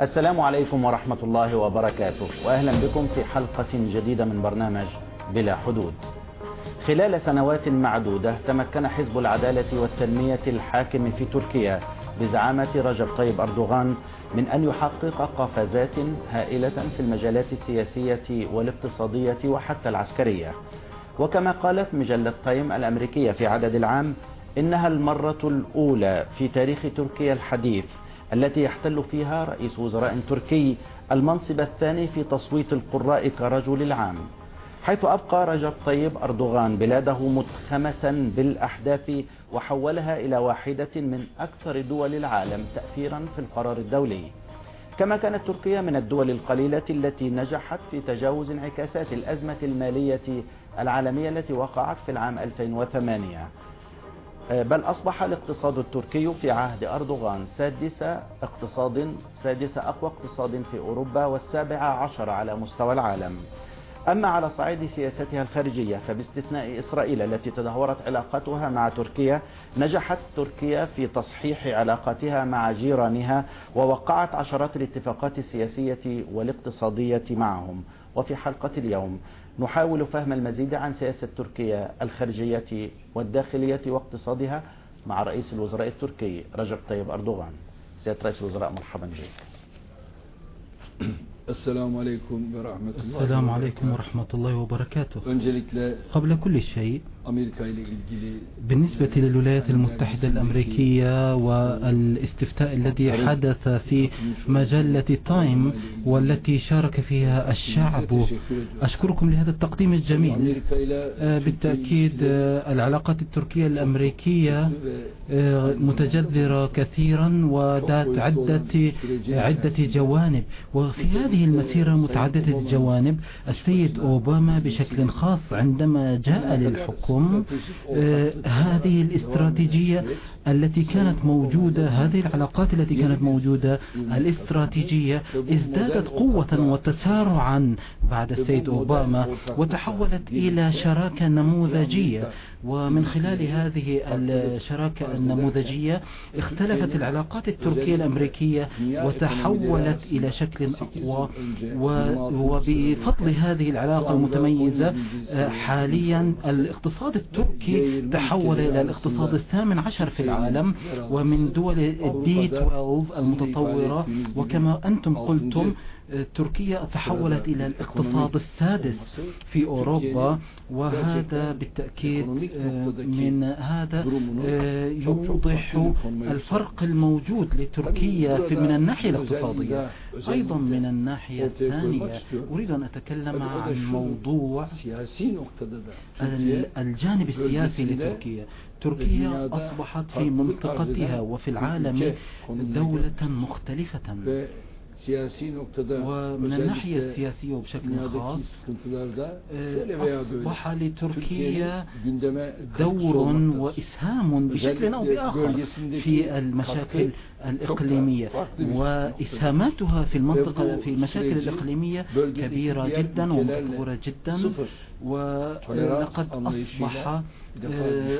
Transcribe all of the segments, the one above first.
السلام عليكم ورحمة الله وبركاته وأهلا بكم في حلقة جديدة من برنامج بلا حدود. خلال سنوات معدودة تمكن حزب العدالة والتنمية الحاكم في تركيا بزعامة رجب طيب أردوغان من أن يحقق قفزات هائلة في المجالات السياسية والاقتصادية وحتى العسكرية. وكما قالت مجلة تايم الأمريكية في عدد العام إنها المرة الأولى في تاريخ تركيا الحديث التي يحتل فيها رئيس وزراء تركي المنصب الثاني في تصويت القراء كرجل العام. حيث أبقى رجب طيب أردوغان بلاده متخمة بالأحداث وحولها إلى واحدة من أكثر دول العالم تأثيرا في القرار الدولي. كما كانت تركيا من الدول القليلة التي نجحت في تجاوز انعكاسات الأزمة المالية العالمية التي وقعت في العام 2008 بل أصبح الاقتصاد التركي في عهد أردوغان سادس اقتصاد سادس أقوى اقتصاد في أوروبا والسابع عشر على مستوى العالم. أما على صعيد سياستها الخارجية فباستثناء إسرائيل التي تدهورت علاقتها مع تركيا نجحت تركيا في تصحيح علاقاتها مع جيرانها ووقعت عشرات الاتفاقات السياسية والاقتصادية معهم. وفي حلقة اليوم نحاول فهم المزيد عن سياسة تركيا الخارجية والداخلية واقتصادها مع رئيس الوزراء التركي رجب طيب أردوغان. سيادة رئيس الوزراء مرحبا بك. Ve Rahmetullah. Selamun Aleyküm ve Rahmetullahi ve Berekatuh. Öncelikle قبل كل شيء بالنسبة للولايات المتحدة الأمريكية والاستفتاء الذي حدث في مجلة تايم والتي شارك فيها الشعب أشكركم لهذا التقديم الجميل آه، بالتأكيد آه، العلاقات التركية الأمريكية آه، متجذرة كثيرا وذات عدة عدة جوانب وفي هذه المسيرة متعددة الجوانب. السيد أوباما بشكل خاص عندما جاء للحكم آه، هذه الاستراتيجية التي كانت موجودة هذه العلاقات التي كانت موجودة الاستراتيجية ازدادت قوة وتسارعا بعد السيد أوباما وتحولت إلى شراكة نموذجية. ومن خلال هذه الشراكة النموذجية اختلفت العلاقات التركية الأمريكية وتحولت إلى شكل أقوى وبفضل هذه العلاقة المتميزة حاليا الاقتصاد التركي تحول إلى الاقتصاد الثامن عشر في العالم ومن دول الدي 12 المتطورة وكما أنتم قلتم تركيا تحولت إلى الاقتصاد السادس في أوروبا وهذا بالتأكيد من هذا يوضح الفرق الموجود لتركيا في من الناحية الاقتصادية. أيضا من الناحية الثانية أريد أن أتكلم عن موضوع الجانب السياسي لتركيا. تركيا أصبحت في منطقتها وفي العالم دولة مختلفة. Siyasi noktada ومن الناحية السياسية وبشكل خاص أصبح لتركيا دور وإسهام بشكل أو بآخر في المشاكل الإقليمية وإسهاماتها في المنطقة في المشاكل الإقليمية كبيرة جدا ومكبورة جدا. ولقد أصبح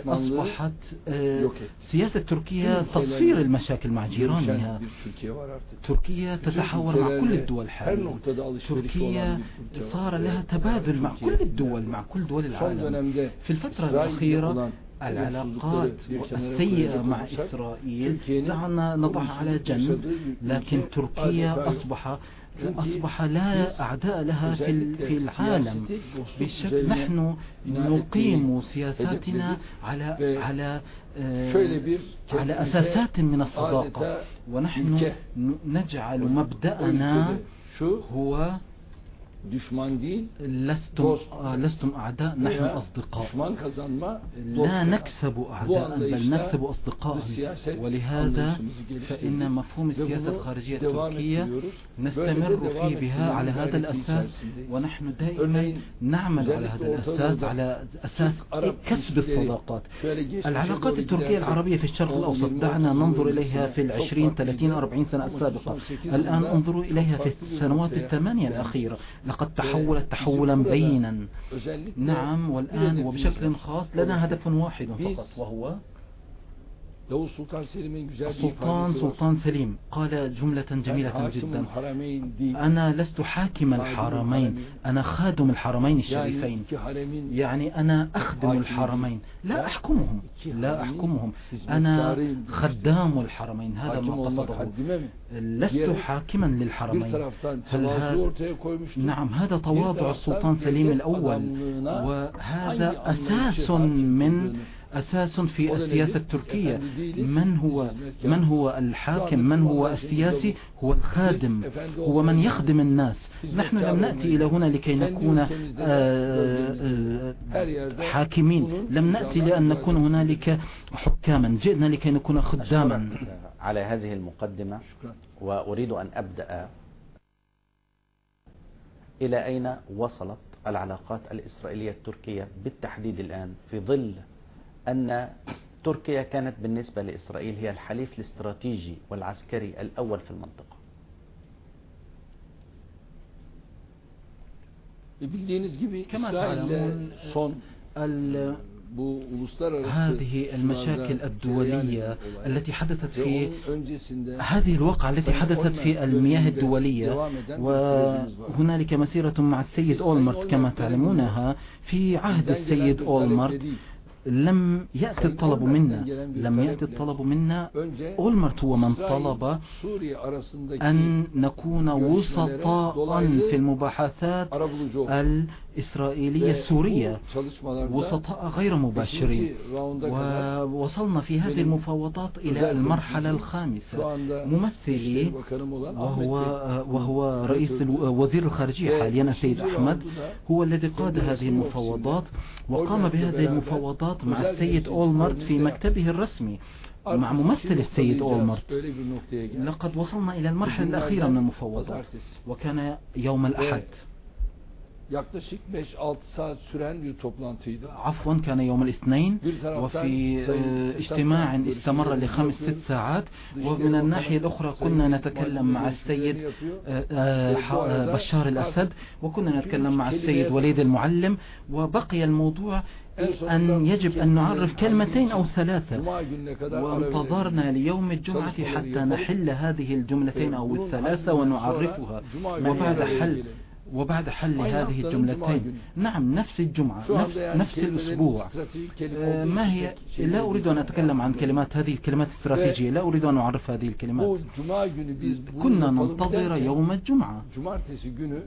أصبحت سياسة تركيا تصفير المشاكل مع جيرانها. تركيا تتحول مع كل الدول حاليا تركيا صار لها تبادل مع كل الدول مع كل دول العالم. في الفترة الأخيرة العلاقات السيئة مع إسرائيل. دعنا نضعها على جنب. لكن تركيا. أصبح أصبح لا أعداء لها في في العالم. بالشكل نحن نقيم سياساتنا على على على أساسات من الصداقة. ونحن نجعل مبدأنا هو düşman değil لستم لستم أعداء نحن أصدقاء. لا نكسب أعداء بل نكسب أصدقاء ولهذا فإن مفهوم السياسة الخارجية التركية نستمر فيه بها على هذا الأساس ونحن دائما نعمل على هذا الأساس على أساس كسب الصداقات. العلاقات التركية العربية في الشرق الأوسط دعنا ننظر إليها في العشرين ثلاثين أربعين سنة السابقة. الآن انظروا إليها في السنوات الثمانية الأخيرة. لقد تحولت تحولا بينا. نعم والآن وبشكل خاص لنا هدف واحد فقط وهو لو سلطان سليم جزاء سلطان سلطان سليم قال جملة جميلة جدا. أنا لست حاكم الحرمين. أنا خادم الحرمين الشريفين. يعني, يعني أنا أخدم الحرمين. لا أحكمهم. لا أحكمهم. أنا خدام الحرمين. هذا ما قصده. لست حاكما للحرمين. هل هذا نعم هذا تواضع السلطان سليم الأول. وهذا أساس من أساس في السياسة? التركية من هو. من هو الحاكم من هو السياسي هو الخادم هو من يخدم الناس نحن لم نأتي إلى هنا لكي نكون آه، آه، حاكمين لم نأتي لأن نكون. هنالك حكاما جئنا لكي نكون خداما على هذه المقدمة. وأريد أن أبدأ إلى أين وصلت العلاقات الإسرائيلية التركية بالتحديد الآن في ظل أن تركيا كانت بالنسبة لإسرائيل هي الحليف الاستراتيجي والعسكري الأول في المنطقة bildiğiniz gibi كما تعلمون هذه المشاكل الدولية التي حدثت في هذه الواقعة التي حدثت في المياه الدولية. وهنالك مسيرة مع السيد أولمرت كما تعلمونها في عهد السيد أولمرت. لم يأتي الطلب منا لم يأتي الطلب منا أولمرت هو من İsrail, طلب أن نكون وسطاء في المباحثات الإسرائيلية السورية وسطاء غير مباشرين. ووصلنا في هذه المفاوضات إلى المرحلة الخامسة. ممثلي وهو, وهو رئيس وزير الخارجية حاليا السيد أحمد هو الذي قاد هذه المفاوضات. وقام بهذه المفاوضات مع السيد أولمرت في مكتبه الرسمي مع ممثل السيد أولمرت. لقد وصلنا إلى المرحلة الأخيرة من المفاوضات. وكان يوم الأحد. Yaklaşık 5-6 saat süren bir toplantıydı. عفوا كان يوم الاثنين وفي آه، اجتماع استمر لخمس. ست ساعات ومن الناحية الأخرى كنا نتكلم مع السيد. آه، آه، بشار الأسد وكنا نتكلم مع السيد وليد المعلم وبقي الموضوع أن يجب أن نعرف كلمتين أو ثلاثة وانتظرنا. ليوم الجمعة حتى نحل هذه الجملتين أو الثلاثة ونعرفها وبعد حل. وبعد حل هذه الجملتين. نعم نفس الجمعة نفس, yani نفس الأسبوع. آه، ما هي؟ لا. أريد أن أتكلم عن كلمات هذه الكلمات الاستراتيجية لا أريد أن أعرف هذه الكلمات. كنا ننتظر يوم الجمعة.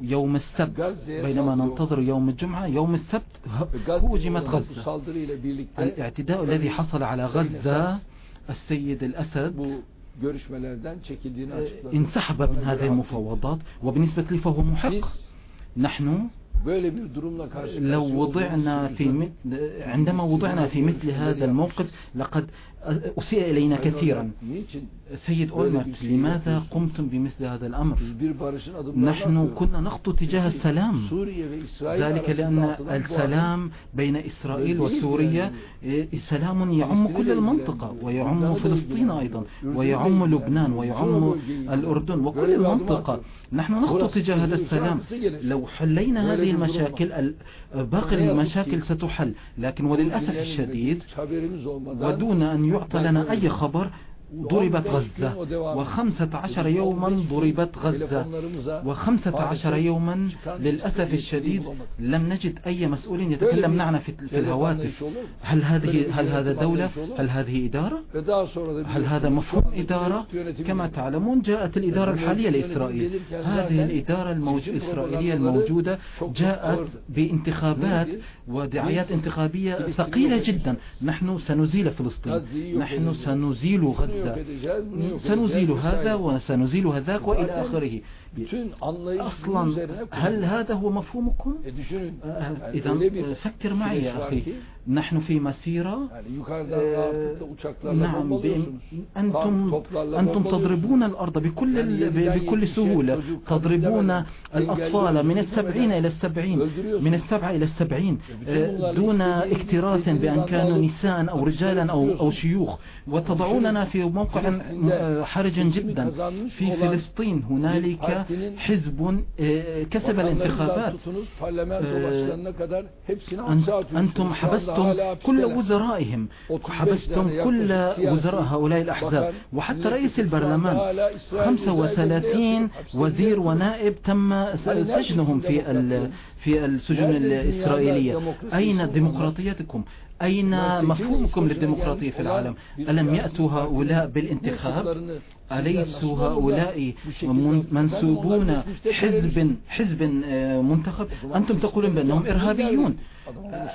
يوم السبت. بينما ننتظر يوم الجمعة. يوم السبت هوجمت غزة. الاعتداء الذي حصل على غزة السيد الأسد. görüşmelerden çekildiğini açıkladı. انسحب من Ona هذه göre المفاوضات. وبالنسبة لي فهو محق. Biz نحن لو وضعنا في عندما وضعنا في مثل هذا الموقف لقد أسيء إلينا كثيرا. سيد أولمرت لماذا? قمتم بمثل هذا الأمر؟ نحن. كنا نخطو تجاه السلام. ذلك لأن السلام بين إسرائيل وسوريا إيه، سلام يعم كل المنطقة ويعم فلسطين أيضا ويعم لبنان ويعم الأردن وكل المنطقة. نحن نخطو تجاه هذا السلام. لو حلينا هذه المشاكل ال- باقي المشاكل ستحل لكن وللأسف الشديد ودون أن يعطى لنا أي خبر ضربت غزة وخمسة عشر يوما ضربت غزة وخمسة عشر يوما للأسف الشديد لم نجد أي مسؤول يتكلم معنا في في الهواتف. هل هذه هل هذا دولة؟ هل هذه إدارة؟ هل هذا مفهوم إدارة؟ كما تعلمون جاءت الإدارة الحالية لإسرائيل. هذه الإدارة. الإسرائيلية الموجودة جاءت بانتخابات ودعايات انتخابية ثقيلة جدا. نحن سنزيل فلسطين. نحن سنزيل غزة. سنزيل هذا وسنزيل هذاك وإلى آخره. Bütün anlayış أصلا üzerine هل. هذا هو مفهومكم E düşünün. yani bir فكر معي يا ki, نحن في مسيرة Yani yukarıdan آه، rahatlıkla uçaklarla نعم bombalıyorsunuz. أنتم bombalıyorsunuz. تضربون الأرض بكل يعني yeniden بكل سهولة تضربون engelliyorsunuz, من السبعين إلى السبعين. من السبعة إلى السبعين آه، دون اكتراث anda كانوا نساء أو رجالا أو أو شيوخ وتضعوننا في موقع آه، حرج جدا في فلسطين هنالك حزب آه، كسب الانتخابات. tutunuz parlamento Ee, başkanına kadar hepsini أن- hapse atıyorsunuz. أنتم حبستم حبستم كل وزرائهم حبستم كل وزراء هؤلاء الأحزاب. وحتى رئيس البرلمان 35 وزير ونائب تم سجنهم في في السجون الإسرائيلية. أين ديمقراطيتكم؟ أين مفهومكم للديمقراطية في العالم؟ ألم يأتوا هؤلاء بالانتخاب؟ أليسوا هؤلاء منسوبون حزب حزب آه، منتخب؟ أنتم تقولون بأنهم إرهابيون.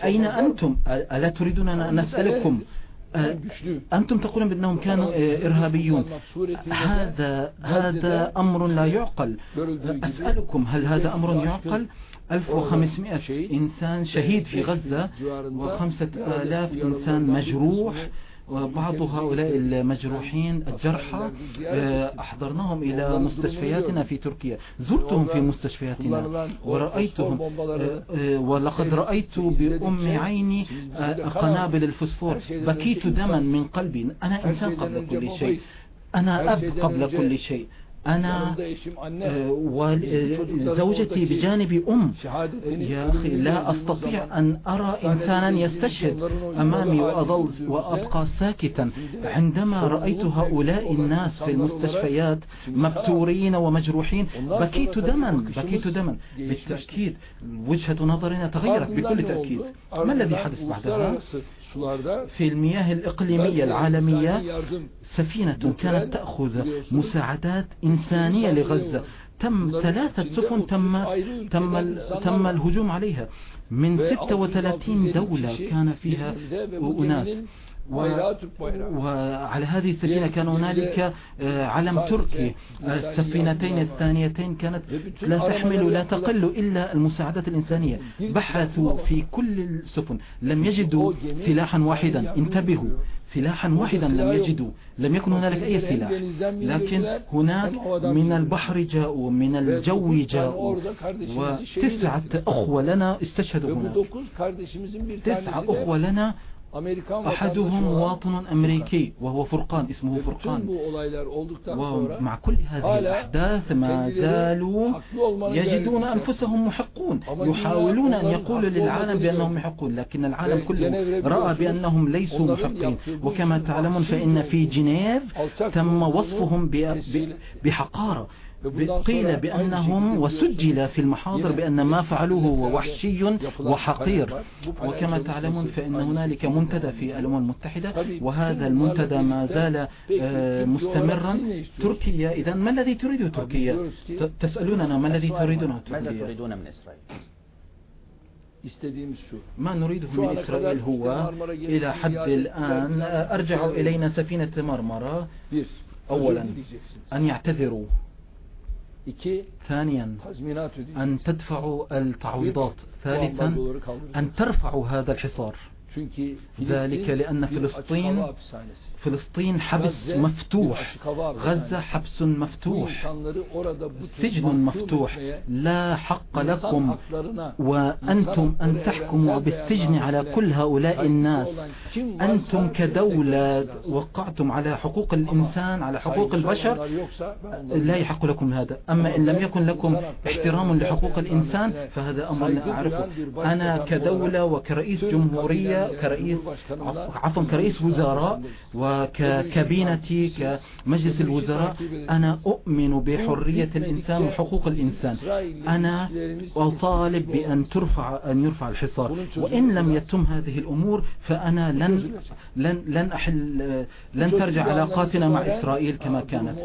أين أنتم؟ ألا تريدون أن نسألكم؟ آه، أنتم تقولون بأنهم كانوا آه، إرهابيون. هذا هذا أمر لا يعقل. أسألكم هل هذا أمر يعقل؟ 1500 إنسان شهيد في غزة وخمسة آلاف إنسان مجروح. وبعض هؤلاء المجروحين الجرحى آه، أحضرناهم إلى مستشفياتنا في تركيا. زرتهم في مستشفياتنا ورأيتهم آه، آه، ولقد رأيت بأم عيني قنابل الفسفور بكيت دما من قلبي أنا إنسان قبل كل شيء. أنا أب قبل كل شيء. أنا آه، وزوجتي بجانبي أم. يا أخي لا أستطيع أن أرى إنسانا يستشهد أمامي وأظل وأبقى ساكتا. عندما رأيت هؤلاء الناس في المستشفيات مبتورين ومجروحين بكيت دما بكيت دما. بالتأكيد وجهة نظرنا تغيرت بكل تأكيد. ما الذي حدث بعدها؟ في المياه الإقليمية العالمية سفينة كانت تأخذ مساعدات إنسانية لغزة. تم ثلاثة سفن تم تم تم الهجوم عليها. من 36 دولة كان فيها أناس. وعلى هذه السفينة كان هنالك آه، علم تركي. السفينتين الثانيتين كانت لا تحمل لا تقل إلا المساعدات الإنسانية. بحثوا في كل السفن. لم يجدوا سلاحا واحدا. انتبهوا. سلاحا واحدا لم يجدوا. لم يكن هنالك أي سلاح. لكن هناك من البحر جاءوا من الجو جاءوا وتسعة أخوة لنا استشهدوا هناك. تسعة أخوة لنا أحدهم مواطن أمريكي وهو فرقان اسمه فرقان. ومع كل هذه الأحداث ما زالوا يجدون أنفسهم محقون. يحاولون أن يقولوا للعالم بأنهم محقون لكن العالم كله رأى بأنهم ليسوا محقين وكما تعلمون فإن في جنيف تم وصفهم بحقارة. قيل بأنهم وسجل في المحاضر بأن ما فعلوه هو وحشي وحقير. وكما تعلمون فإن هنالك منتدى في الأمم المتحدة وهذا المنتدى ما زال آه، مستمرا. تركيا إذا ما الذي تريده تركيا؟ تسألوننا ما الذي تريدونه تركيا ماذا تريدون من إسرائيل؟ ما نريده من إسرائيل هو إلى حد الآن أرجع إلينا سفينة مرمرة. أولا أن يعتذروا. ثانيا. أن تدفعوا التعويضات. ثالثا أن ترفعوا هذا الحصار. ذلك لأن فلسطين فلسطين حبس مفتوح غزة حبس مفتوح. سجن مفتوح. لا حق لكم وأنتم أن تحكموا بالسجن على كل هؤلاء الناس. أنتم كدولة وقعتم على حقوق الإنسان على حقوق البشر. لا يحق لكم هذا. أما إن لم يكن لكم احترام لحقوق الإنسان فهذا أمر لا أعرفه. أنا كدولة وكرئيس جمهورية كرئيس عفوا كرئيس وزراء وككابينتي كمجلس الوزراء أنا أؤمن بحرية الإنسان وحقوق الإنسان. أنا أطالب بأن ترفع أن يرفع الحصار. وإن لم يتم هذه الأمور فأنا لن لن لن أحل لن ترجع علاقاتنا مع إسرائيل كما كانت.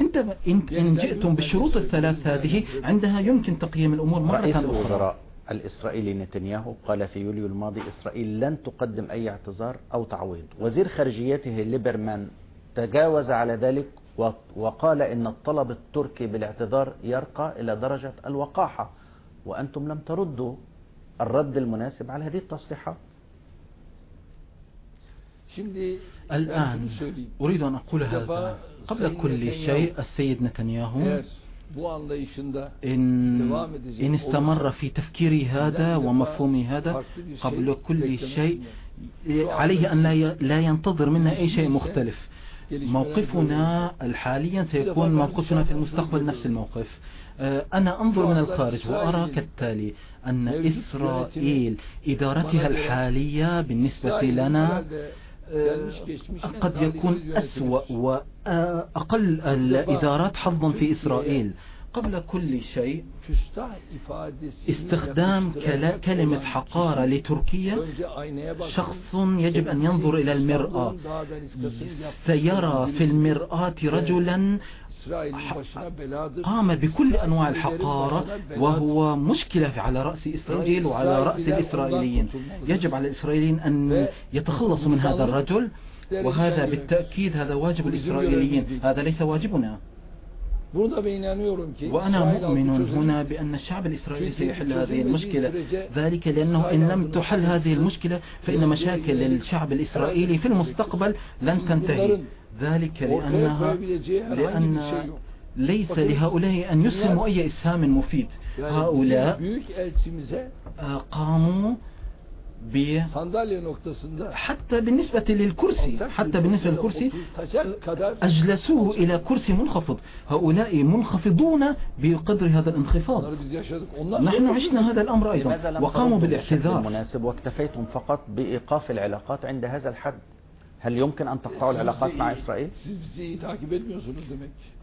عندما إن جئتم بالشروط الثلاث هذه عندها يمكن تقييم الأمور مرة أخرى. الإسرائيلي نتنياهو قال في يوليو الماضي إسرائيل لن تقدم أي اعتذار أو تعويض. وزير خارجيته ليبرمان تجاوز على ذلك وقال إن الطلب التركي بالاعتذار يرقى إلى درجة الوقاحة. وأنتم لم تردوا الرد المناسب على هذه التصريحات. الآن أريد أن أقول هذا قبل كل شيء السيد نتنياهو. إن, إن استمر في تفكيري هذا ومفهومي هذا قبل كل شيء عليه أن لا ينتظر منا أي شيء مختلف. موقفنا حاليا سيكون موقفنا في المستقبل نفس الموقف. آه، أنا أنظر من الخارج وأرى كالتالي أن إسرائيل إدارتها الحالية بالنسبة لنا قد يكون أسوأ وأقل الإدارات حظا في إسرائيل. قبل كل شيء استخدام كلمة حقارة لتركيا شخص يجب أن ينظر إلى المرآة. سيرى في المرآة رجلا قام بكل أنواع الحقارة وهو مشكلة على رأس إسرائيل وعلى رأس الإسرائيليين. يجب على الإسرائيليين أن يتخلصوا من هذا الرجل وهذا بالتأكيد هذا واجب الإسرائيليين. هذا ليس واجبنا. وأنا مؤمن هنا بأن الشعب الإسرائيلي سيحل هذه المشكلة. ذلك لأنه إن لم تحل هذه المشكلة فإن مشاكل الشعب الإسرائيلي في المستقبل لن تنتهي. ذلك لأنها لأن ليس لهؤلاء أن يسهموا أي إسهام مفيد. هؤلاء قاموا sandalye noktasında حتى بالنسبة للكرسي حتى بالنسبة للكرسي أجلسوه إلى كرسي منخفض. هؤلاء منخفضون بقدر هذا الانخفاض. نحن عشنا هذا الأمر أيضا. وقاموا بالاعتذار. مناسب واكتفيتم فقط بإيقاف العلاقات عند هذا الحد. هل يمكن أن تقطعوا العلاقات مع إسرائيل؟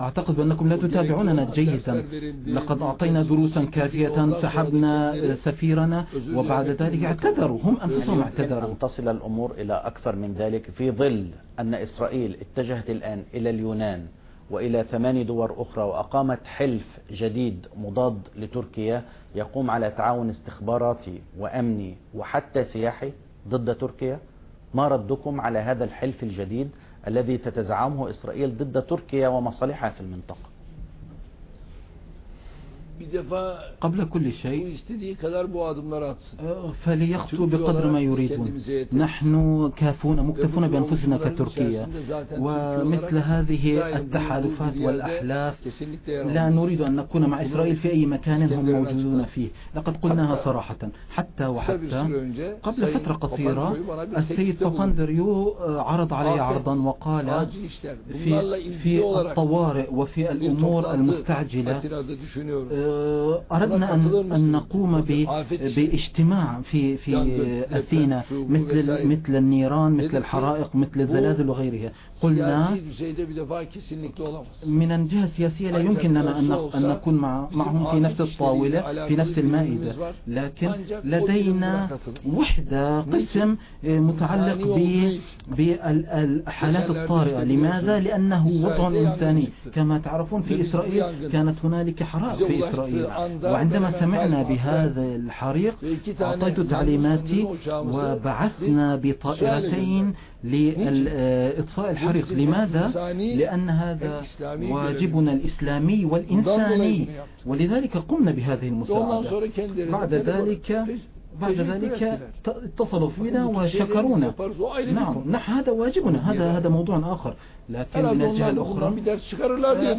أعتقد بأنكم لا تتابعوننا جيدا. لقد أعطينا دروسا كافية سحبنا سفيرنا وبعد ذلك اعتذروا. هم أنفسهم اعتذروا أن تصل الأمور إلى أكثر من ذلك في ظل أن إسرائيل اتجهت الآن إلى اليونان وإلى ثمان دول أخرى وأقامت حلف جديد مضاد لتركيا يقوم على تعاون استخباراتي وأمني وحتى سياحي ضد تركيا. ما ردكم على هذا الحلف الجديد الذي تتزعمه إسرائيل ضد تركيا ومصالحها في المنطقة. قبل كل شيء. آه، فليخطوا بقدر ما يريدون. نحن كافون مكتفون بأنفسنا كتركيا ومثل هذه التحالفات والأحلاف لا نريد أن نكون مع إسرائيل في أي مكان هم موجودون فيه. لقد قلناها صراحة. حتى وحتى قبل فترة قصيرة السيد باباندريو آه، عرض علي عرضا وقال في, في الطوارئ وفي الأمور المستعجلة. أردنا أن أن نقوم باجتماع في في أثينا مثل مثل النيران مثل الحرائق مثل الزلازل وغيرها. قلنا من الجهة السياسية لا يمكن لنا أن نكون مع معهم في نفس الطاولة في نفس المائدة. لكن لدينا وحدة قسم متعلق بالحالات الطارئة. لماذا؟ لأنه وضع إنساني. كما تعرفون في إسرائيل كانت هنالك حرائق في إسرائيل. وعندما سمعنا بهذا الحريق أعطيت تعليماتي وبعثنا بطائرتين لإطفاء الحريق. لماذا؟ لأن هذا واجبنا الإسلامي والإنساني. ولذلك قمنا بهذه المساعدة بعد ذلك بعد ذلك اتصلوا فينا وشكرونا. نعم. نحن هذا واجبنا. هذا هذا موضوع آخر. لكن من الجهة الأخرى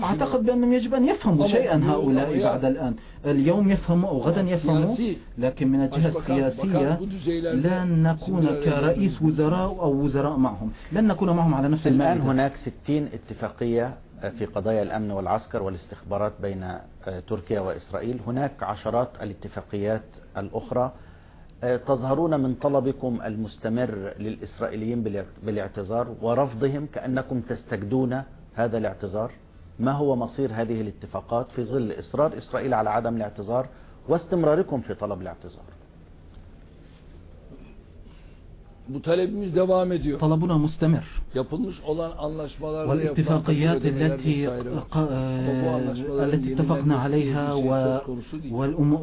أعتقد بأنهم يجب أن يفهموا شيئا هؤلاء بعد الآن. اليوم يفهموا أو غدا يفهموا لكن من الجهة السياسية لن نكون كرئيس وزراء أو وزراء معهم. لن نكون معهم على نفس المائدة الآن هناك 60 اتفاقية في قضايا الأمن والعسكر والاستخبارات بين تركيا وإسرائيل. هناك عشرات الاتفاقيات الأخرى. آه، تظهرون من طلبكم المستمر للإسرائيليين بالاعتذار ورفضهم كأنكم تستجدون هذا الاعتذار؟ ما هو مصير هذه الاتفاقات في ظل إصرار إسرائيل على عدم الاعتذار واستمراركم في طلب الاعتذار؟ Bu talebimiz devam ediyor. طلبنا مستمر. Yapılmış olan anlaşmalar والاتفاقيات التي التي اتفقنا عليها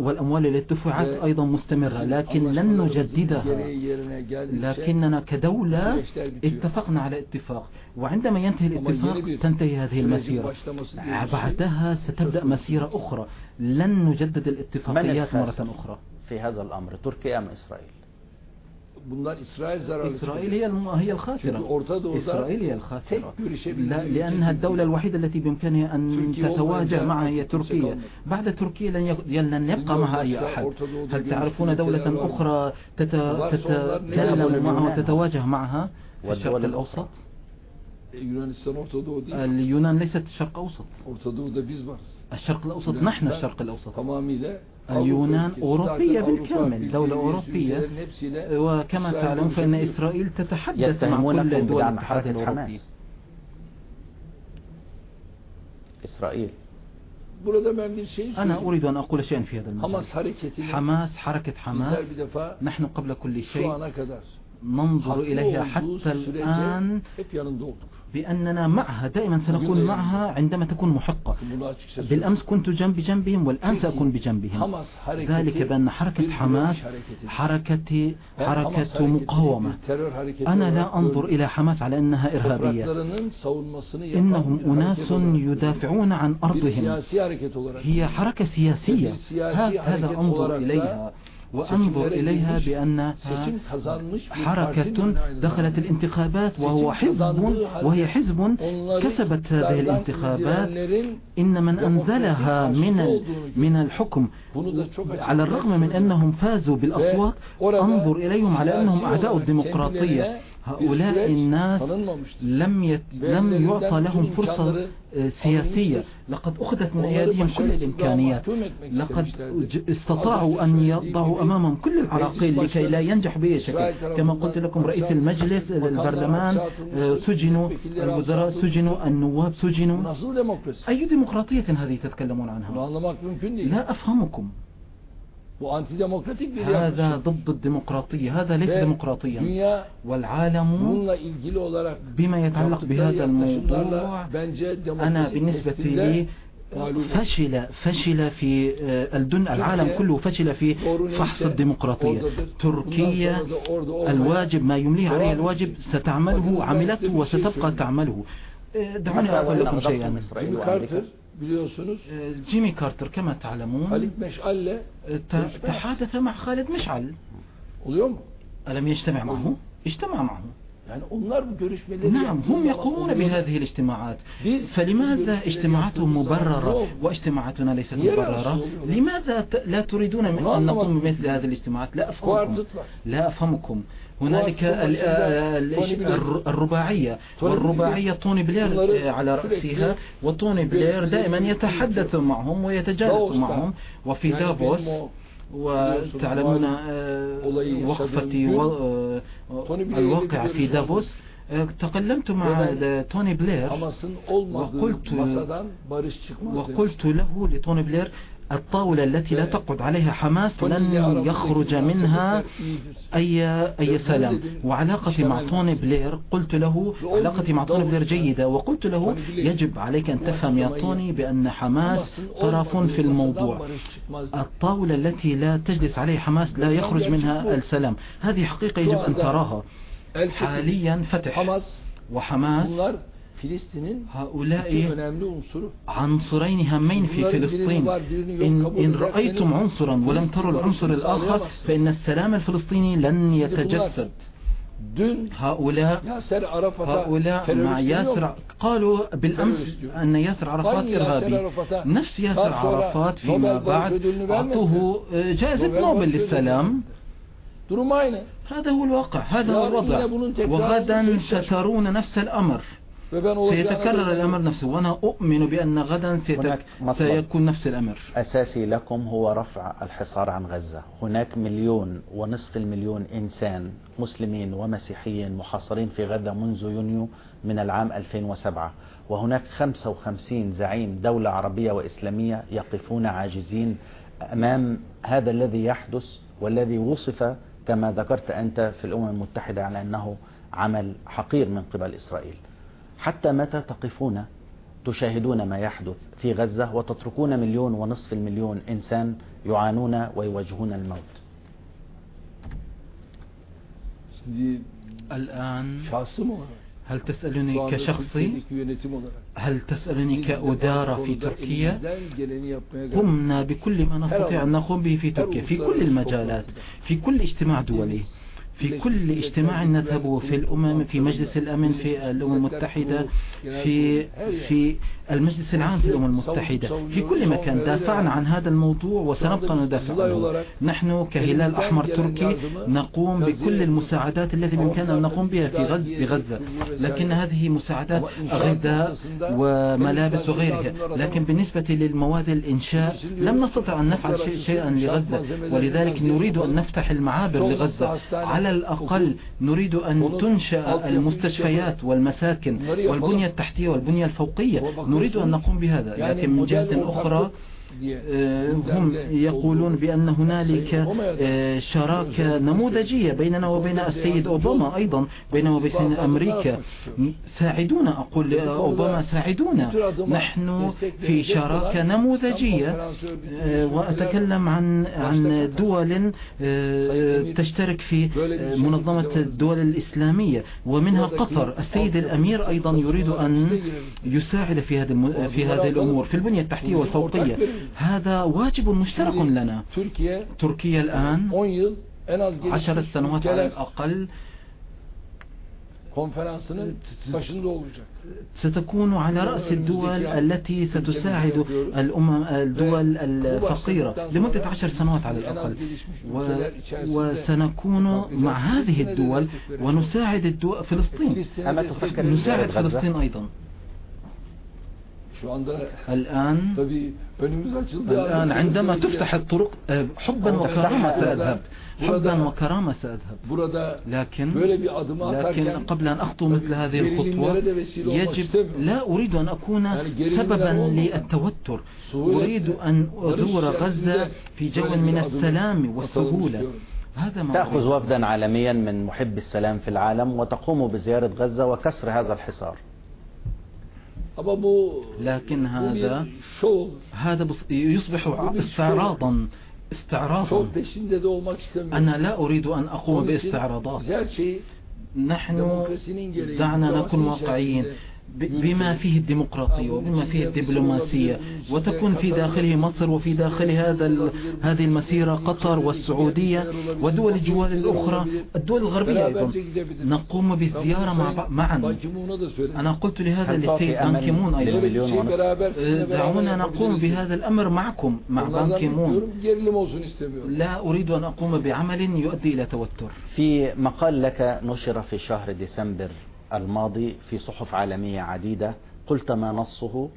والأموال التي دفعت أيضا مستمرة لكن لن نجددها لكننا كدولة اتفقنا على اتفاق وعندما ينتهي الاتفاق تنتهي هذه المسيرة بعدها ستبدأ مسيرة أخرى لن نجدد الاتفاقيات مرة أخرى في هذا الأمر تركيا أم إسرائيل bunlar İsrail zararlı. إسرائيل هي هي الخاسرة. إسرائيل هي الخاسرة. لا لأنها الدولة الوحيدة التي بإمكانها أن تتواجه معها هي تركيا. بعد تركيا لن لن يبقى معها أي أحد. هل تعرفون دولة أخرى تتكلم معها وتتواجه معها في الشرق الأوسط؟ Yunanistan Orta Doğu değil. اليونان ليست الشرق أوسط Orta Doğu'da biz varız. الشرق الأوسط نحن الشرق الأوسط Tamamıyla اليونان أوروبية بالكامل دولة أوروبية وكما تعلم فإن. إسرائيل تتحدث مع كل دول الاتحاد حركة الأوروبي حماس. إسرائيل. أنا. أريد أن أقول شيئا في هذا المجال. حماس حركة حماس. نحن قبل كل شيء. ننظر إليها حتى الآن. بأننا معها دائما سنكون معها عندما تكون محقة. بالأمس كنت جنب جنبهم والآن سأكون بجنبهم. ذلك بأن حركة حماس حركة, حركة مقاومة. أنا لا أنظر إلى حماس على أنها إرهابية. إنهم أناس يدافعون عن أرضهم. هي حركة سياسية. هذا أنظر إليها. وأنظر إليها بأنها حركة دخلت الانتخابات وهو حزب وهي حزب كسبت هذه الانتخابات. إن من أنزلها من من الحكم. على الرغم من أنهم فازوا بالأصوات أنظر إليهم على أنهم أعداء الديمقراطية. هؤلاء الناس. لم يت... لم يعطى لهم فرصة سياسية. لقد أخذت من أيديهم كل الإمكانيات لقد استطاعوا أن يضعوا أمامهم كل العراقيل لكي لا ينجح بأي شكل. كما قلت لكم رئيس المجلس البرلمان آه، سجنوا الوزراء سجنوا النواب سجنوا? أي ديمقراطية هذه تتكلمون عنها. لا أفهمكم. Antidemokratik bir هذا. ضد الديمقراطية هذا ليس Ve ديمقراطيا. والعالم بما يتعلق بهذا الموضوع أنا بالنسبة لي. فشل فشل في آه، الدن العالم كله فشل في فحص الديمقراطية. تركيا الواجب ما يمليه عليه Doğru. الواجب ستعمله عملته وستبقى. تعمله. آه، دعوني أقول لكم شيئا. أغضبتم إسرائيل Jimmy Carter biliyorsunuz جيمي كارتر كما تعلمون Halit Meşal'le تحادث مع خالد مشعل oluyor mu? ألم يجتمع معه؟ اجتمع معه Yani onlar bu görüşmeleri نعم هم يقومون. بهذه الاجتماعات فلماذا اجتماعاتهم görüşmeleri مبررة واجتماعاتنا ليست مبررة oluyorlar? لماذا ت- لا تريدون أن. نقوم بمثل هذه الاجتماعات لا أفهمكم. لا أفهمكم هنالك الرباعية والرباعية. توني بلير على رأسها وتوني بلير دائما يتحدث معهم ويتجالس. معهم وفي Yani دافوس وتعلمون آه، وقفتي آه، الواقع في. دافوس آه، تكلمت مع وبن- توني بلير وقلت-. وقلت له لتوني بلير الطاولة التي لا تقعد عليها حماس لن يخرج منها. أي أي سلام وعلاقتي مع. توني بلير قلت له علاقتي مع توني بلير جيدة وقلت له. يجب عليك أن تفهم يا توني بأن حماس طرف في الموضوع. الطاولة التي لا تجلس عليها حماس لا يخرج منها السلام هذه حقيقة يجب أن تراها حاليا فتح وحماس Filistin'in iki هؤلاء önemli unsuru. عنصرين هامين في فلسطين إن, إن رأيتم عنصرا ولم تروا العنصر الآخر فإن السلام الفلسطيني لن يتجسد Dün هؤلاء Yaser Arafat'a هؤلاء مع ياسر. قالوا بالأمس. أن ياسر عرفات إرهابي نفس ياسر عرفات فيما بعد. أعطوه جائزة نوبل للسلام. هذا هو الواقع هذا هو الوضع وغدا. سترون نفس الأمر سيتكرر الأمر نفسه وأنا أؤمن بأن غدا. سيكون نفس الأمر. أساسي لكم هو رفع الحصار عن غزة. هناك مليون ونصف المليون إنسان مسلمين ومسيحيين محاصرين في غزة منذ يونيو من العام 2007 وهناك 55 زعيم دولة عربية وإسلامية يقفون عاجزين أمام هذا الذي يحدث والذي وصف كما ذكرت أنت في الأمم المتحدة على أنه عمل حقير من قبل إسرائيل. حتى متى تقفون تشاهدون ما يحدث في غزة وتتركون مليون ونصف المليون إنسان يعانون ويواجهون الموت؟ الآن. هل تسألني كشخصي. هل تسألني كأدارة في تركيا؟ قمنا بكل ما نستطيع أن نقوم به في تركيا في كل المجالات في كل اجتماع دولي. في كل اجتماع نذهبه في الأمم في مجلس الأمن في الأمم المتحدة في في المجلس العام في الأمم المتحدة في كل مكان دافعنا عن هذا الموضوع وسنبقى ندافع عنه. نحن كهلال أحمر تركي نقوم بكل المساعدات التي بإمكاننا أن نقوم بها في غزة. لكن هذه مساعدات غذاء وملابس وغيرها. لكن بالنسبة للمواد الإنشاء لم نستطع أن نفعل شيئا لغزة. ولذلك نريد أن نفتح المعابر لغزة. على الأقل نريد أن تنشأ المستشفيات والمساكن والبنية التحتية والبنية الفوقية. نريد أن نقوم بهذا لكن من جهة أخرى هم يقولون بأن هنالك آه، شراكة نموذجية بيننا وبين السيد أوباما أيضا بيننا وبين أمريكا. ساعدونا أقول أوباما ساعدونا. نحن في شراكة نموذجية آه، وأتكلم عن عن دول تشترك في منظمة الدول الإسلامية. ومنها قطر. السيد الأمير أيضا يريد أن يساعد في هذه في هذه الأمور في البنية التحتية والفوقية. هذا واجب مشترك لنا. تركيا. الآن عشر سنوات على الأقل. ستكون على رأس الدول التي ستساعد الأمم الدول الفقيرة لمدة عشر سنوات على الأقل. وسنكون مع هذه الدول ونساعد الدول فلسطين. نساعد فلسطين أيضا. الآن الآن عندما تفتح الطرق آه، حبا وكرامة سأذهب. حبا وكرامة سأذهب. لكن لكن قبل أن أخطو مثل هذه الخطوة يجب لا أريد أن أكون سببا للتوتر. أريد أن أزور غزة في جو من السلام والسهولة. هذا ما تأخذ وفدا عالميا من محب السلام في العالم وتقوم بزيارة غزة وكسر هذا الحصار. لكن هذا هذا يصبح استعراضا استعراضا. أنا لا أريد أن أقوم باستعراضات. نحن دعنا نكون واقعيين. بما فيه الديمقراطية وبما فيه الدبلوماسية وتكون في داخله مصر وفي داخل هذا هذه المسيرة قطر والسعودية ودول الجوار الأخرى الدول الغربية أيضا. نقوم بالزيارة مع معا. أنا قلت لهذا للسيد بان كيمون أيضا. دعونا نقوم بهذا الأمر معكم مع بان كيمون. لا أريد أن أقوم بعمل يؤدي إلى توتر. في مقال لك نشر في شهر ديسمبر الماضي في صحف عالمية عديدة. قلت ما نصه؟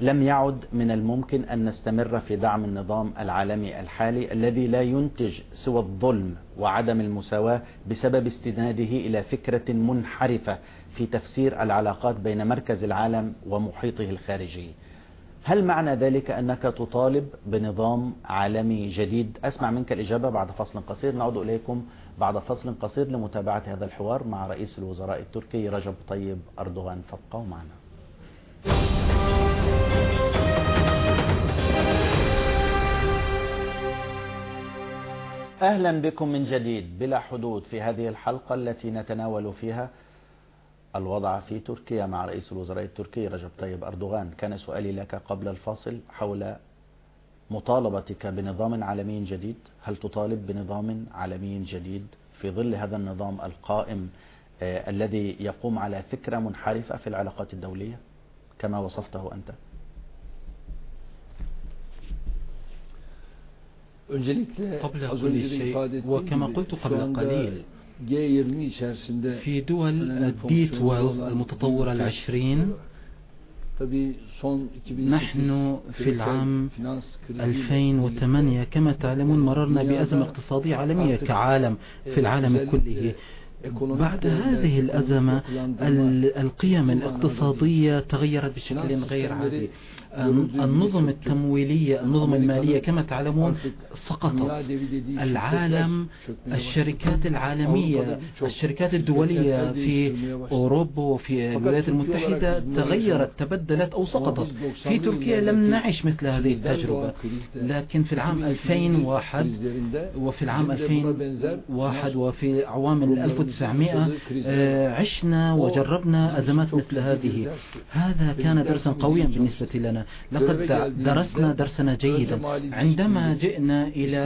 لم يعد من الممكن أن نستمر في دعم النظام العالمي الحالي الذي لا ينتج سوى الظلم وعدم المساواة بسبب استناده إلى فكرة منحرفة في تفسير العلاقات بين مركز العالم ومحيطه الخارجي. هل معنى ذلك أنك تطالب بنظام عالمي جديد؟ أسمع منك الإجابة بعد فصل قصير. نعود إليكم. بعد فصل قصير لمتابعة هذا الحوار مع رئيس الوزراء التركي رجب طيب أردوغان. فابقوا معنا. أهلا بكم من جديد بلا حدود في هذه الحلقة التي نتناول فيها الوضع في تركيا مع رئيس الوزراء التركي رجب طيب أردوغان. كان سؤالي لك قبل الفاصل حول مطالبتك بنظام عالمي جديد؟ هل تطالب بنظام عالمي جديد في ظل هذا النظام القائم آه الذي يقوم على فكرة منحرفة في العلاقات الدولية كما وصفته أنت؟ قبل كل شيء وكما قلت قبل قليل في دول الدي 12 المتطورة العشرين نحن في العام 2008 كما تعلمون مررنا بأزمة اقتصادية عالمية كعالم في العالم كله. بعد هذه الأزمة القيم الاقتصادية تغيرت بشكل غير عادي. النظم التمويلية النظم المالية كما تعلمون سقطت. العالم الشركات العالمية الشركات الدولية في أوروبا وفي الولايات المتحدة تغيرت تبدلت أو سقطت. في تركيا لم نعش مثل هذه التجربة. لكن في العام 2001 وفي العام 2001 وفي عوام 1900 آه، عشنا وجربنا أزمات مثل هذه. هذا كان درسا قويا بالنسبة لنا. لقد درسنا درسنا جيدا. عندما جئنا إلى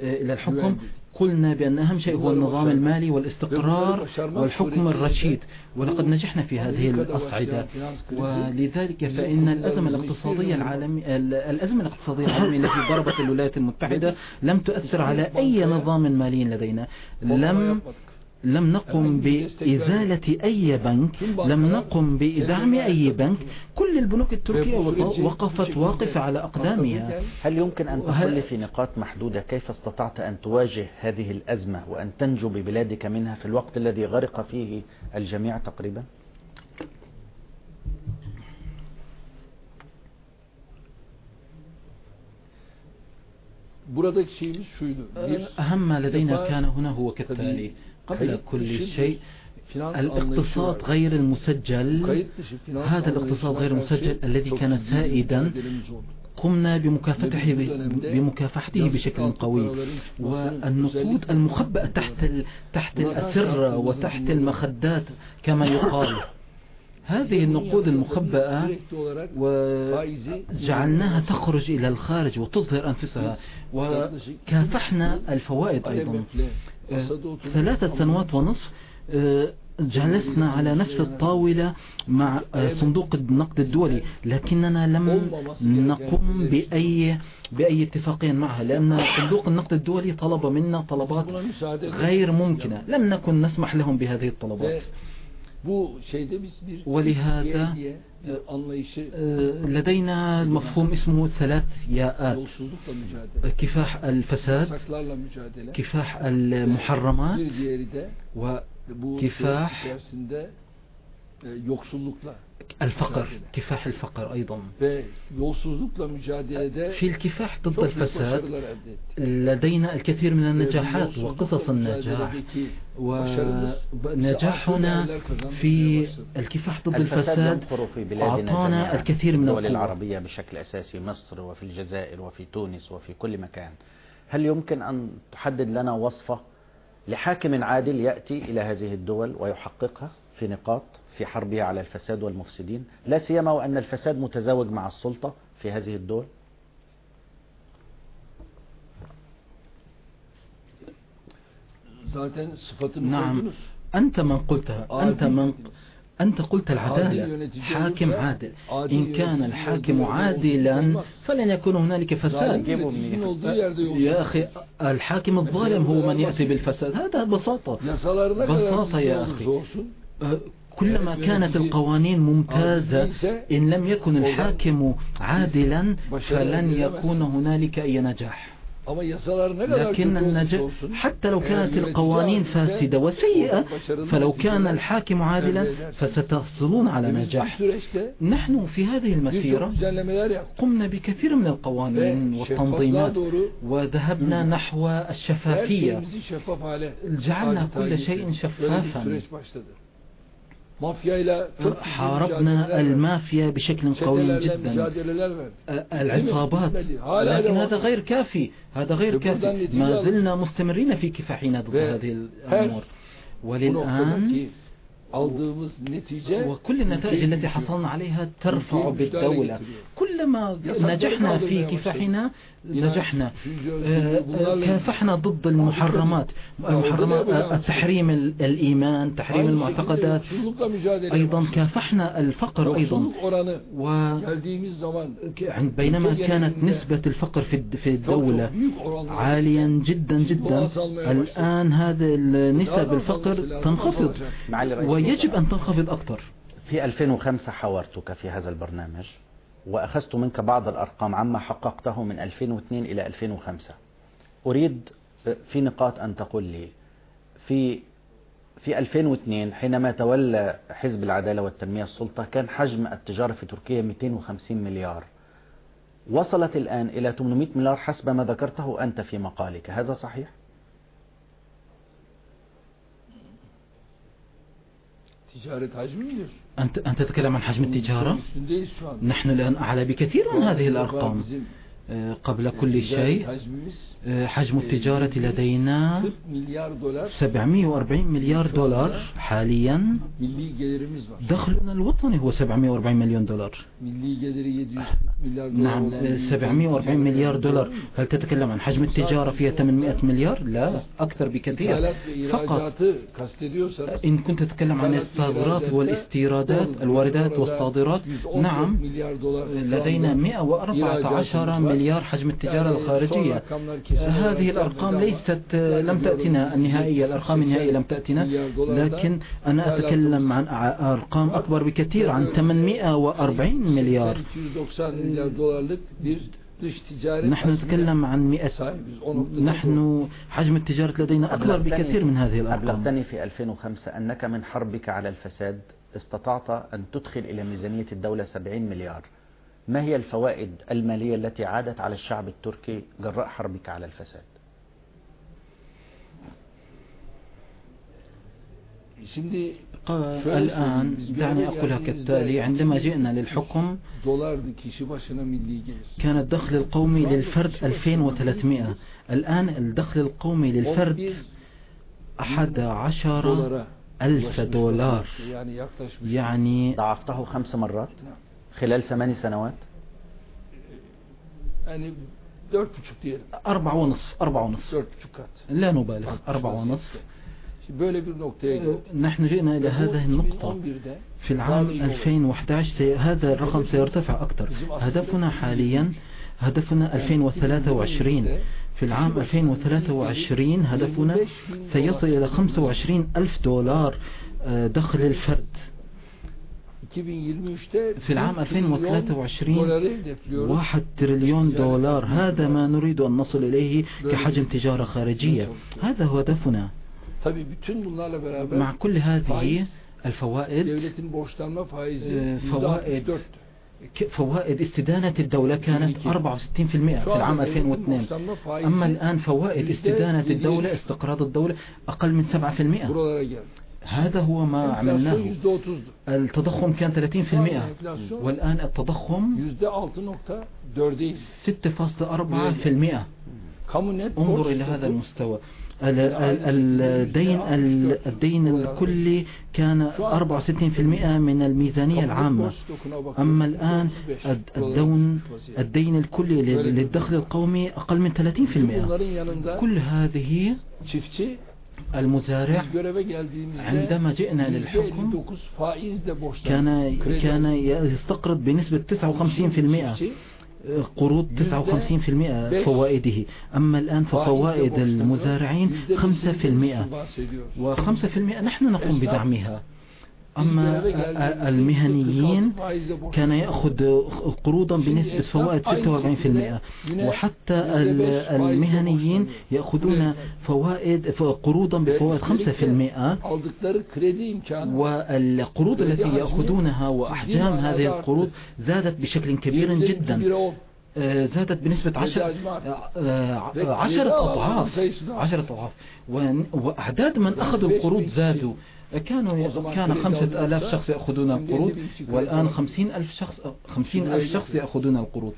إلى الحكم قلنا بأن أهم شيء هو النظام المالي والاستقرار والحكم الرشيد ولقد نجحنا في هذه الأصعدة. ولذلك فإن الأزمة الاقتصادية العالمية الأزمة الاقتصادية العالمية التي ضربت الولايات المتحدة لم تؤثر على أي نظام مالي لدينا. لم لم نقم بإزالة أي بنك لم نقم بإدعام أي بنك. كل البنوك التركية وقفت واقفة على أقدامها. هل يمكن أن تقول لي في نقاط محدودة؟ كيف استطعت أن تواجه هذه الأزمة وأن تنجو ببلادك منها في الوقت الذي غرق فيه الجميع تقريبا؟ Buradaki şeyimiz şuydu. Bir, أهم ما لدينا كان هنا هو كالتالي. قبل كل شيء الاقتصاد غير المسجل. هذا الاقتصاد غير المسجل الذي كان سائدا قمنا بمكافحته بمكافحته بشكل قوي. والنقود المخبأة تحت تحت الأسرة وتحت المخدات كما يقال. هذه النقود المخبأة وجعلناها تخرج إلى الخارج وتظهر أنفسها. وكافحنا الفوائد أيضا. ثلاثة سنوات ونصف آه، جلسنا على نفس الطاولة مع آه، صندوق النقد الدولي لكننا لم نقم بأي بأي اتفاقية معها لأن صندوق النقد الدولي طلب منا طلبات غير ممكنة لم نكن نسمح لهم بهذه الطلبات. ولهذا لدينا المفهوم اسمه ثلاث ياءات كفاح الفساد كفاح المحرمات وكفاح الفقر كفاح الفقر أيضا في الكفاح ضد الفساد لدينا الكثير من النجاحات وقصص النجاح ونجاحنا في الكفاح ضد الفساد أعطانا الكثير من الدول العربية بشكل أساسي مصر وفي الجزائر وفي تونس وفي كل مكان هل يمكن أن تحدد لنا وصفة لحاكم عادل يأتي إلى هذه الدول ويحققها في نقاط في حربها على الفساد والمفسدين لا سيما وأن الفساد متزاوج مع السلطة في هذه الدول. نعم. أنت من قلتها أنت من أنت قلت العدالة. حاكم عادل. إن كان الحاكم عادلا فلن يكون هنالك فساد. يا أخي الحاكم الظالم هو من يأتي بالفساد. هذا بساطة بساطة يا أخي. كلما كانت القوانين ممتازة إن لم يكن الحاكم عادلا فلن يكون هنالك أي نجاح. لكن النجاح حتى لو كانت القوانين فاسدة وسيئة فلو كان الحاكم عادلا فستصلون على نجاح. نحن في هذه المسيرة قمنا بكثير من القوانين والتنظيمات وذهبنا نحو الشفافية. جعلنا كل شيء شفافا. حاربنا المافيا بشكل قوي جدا. العصابات. لكن هذا غير كافي. هذا غير كافي. ما زلنا مستمرين في كفاحنا ضد هذه الأمور. وللآن وكل النتائج التي حصلنا عليها ترفع بالدولة. كلما نجحنا في كفاحنا نجحنا. كافحنا ضد المحرمات. المحرمات التحريم الإيمان تحريم المعتقدات. أيضا كافحنا الفقر أيضا. و بينما كانت نسبة الفقر في الدولة عاليا جدا جدا. الآن هذه النسب الفقر تنخفض. ويجب أن تنخفض أكثر. في 2005 حاورتك في هذا البرنامج. وأخذت منك بعض الأرقام عما حققته من 2002 إلى 2005 أريد في نقاط أن تقول لي في في 2002 حينما تولى حزب العدالة والتنمية السلطة كان حجم التجارة في تركيا 250 مليار وصلت الآن إلى 800 مليار حسب ما ذكرته أنت في مقالك هذا صحيح؟ mi diyorsun? أنت تتكلم عن حجم التجارة؟ نحن الآن أعلى بكثير من هذه الأرقام قبل كل شيء. Hacmimiz آه، حجم التجارة لدينا 40 milyar dolar 740 مليار دولار. حاليا. دخلنا الوطني هو 740 مليون دولار. Milli geliri 700 milyar dolar نعم olan آه، bir 740 مليار دولار. هل تتكلم عن حجم التجارة فيها 800 مليار؟ لا أكثر بكثير. فقط إن كنت تتكلم عن الصادرات والاستيرادات الواردات والصادرات. نعم. لدينا 114 مليار حجم التجارة الخارجية. هذه الأرقام ليست لم تأتنا. النهائية الأرقام النهائية لم تأتنا. لكن أنا أتكلم عن أرقام أكبر بكثير عن 840 مليار. 290 milyar dolarlık bir dış ticaret نحن نتكلم عن 100 sahibiz. O noktada نحن حجم التجارة لدينا أكبر بكثير من هذه الأرقام. أبلغتني في 2005 أنك من حربك على الفساد استطعت أن تدخل إلى ميزانية الدولة 70 مليار. ما هي الفوائد المالية التي عادت على الشعب التركي جراء حربك على الفساد؟ الآن دعني أقولها كالتالي عندما جئنا للحكم. كان الدخل القومي للفرد 2300 الآن الدخل القومي للفرد 11 11 dolara ألف دولار. yaklaşmış. يعني ضاعفته خمس مرات؟ خلال ثماني سنوات؟ dört buçuk diyelim. أربعة ونصف أربعة ونصف buçuk kat. لا نبالغ أربعة. ونصف Şimdi böyle bir noktaya geldik. نحن جئنا إلى هذه النقطة. 2011'de في العام 2011 سي... هذا الرقم سيرتفع أكثر. هدفنا حاليا هدفنا 2023 في العام 2023 هدفنا سيصل إلى 25 ألف دولار آه، دخل الفرد. 2023'te في العام 2023 doları hedefliyoruz. واحد تريليون دولار. هذا ما نريد أن نصل إليه كحجم تجارة خارجية. هذا هو هدفنا beraber مع كل هذه الفوائد. %64. ك- فوائد استدانة الدولة كانت 64% في العام 2002 أما الآن فوائد استدانة الدولة استقراض الدولة أقل من 7% buralara geldi. هذا هو ما عملناه. %30'du. التضخم كان 30% Enflasyon والآن التضخم %6.4'deyiz. 6.4% Kamu net انظر إلى هذا المستوى. ال- ال- الدين ال- الدين الكلي كان 64% من الميزانية العامة. أما الآن 35 الد- dolara الدون. الدين الكلي لل- للدخل القومي أقل من 30% Bunların yanında كل هذه المزارع عندما جئنا للحكم %59 faizle borçlandı. كان كان. يستقرض بنسبة 59% Çiftçi قروض 59% فوائده. أما الآن ففوائد المزارعين 5% و5% نحن نقوم بدعمها. أما المهنيين كان يأخذ قروضا بنسبة فوائد 46% وحتى ال- المهنيين يأخذون فوائد قروضا بفوائد 5% aldıkları kredi imkanı والقروض التي يأخذونها وأحجام هذه القروض زادت بشكل كبير جدا. آه، زادت بنسبة آه، عشرة أضعاف عشرة أضعاف. وأعداد من أخذوا القروض زادوا. كانوا كان خمسة آلاف شخص يأخذون القروض والآن خمسين ألف شخص خمسين ألف شخص يأخذون القروض.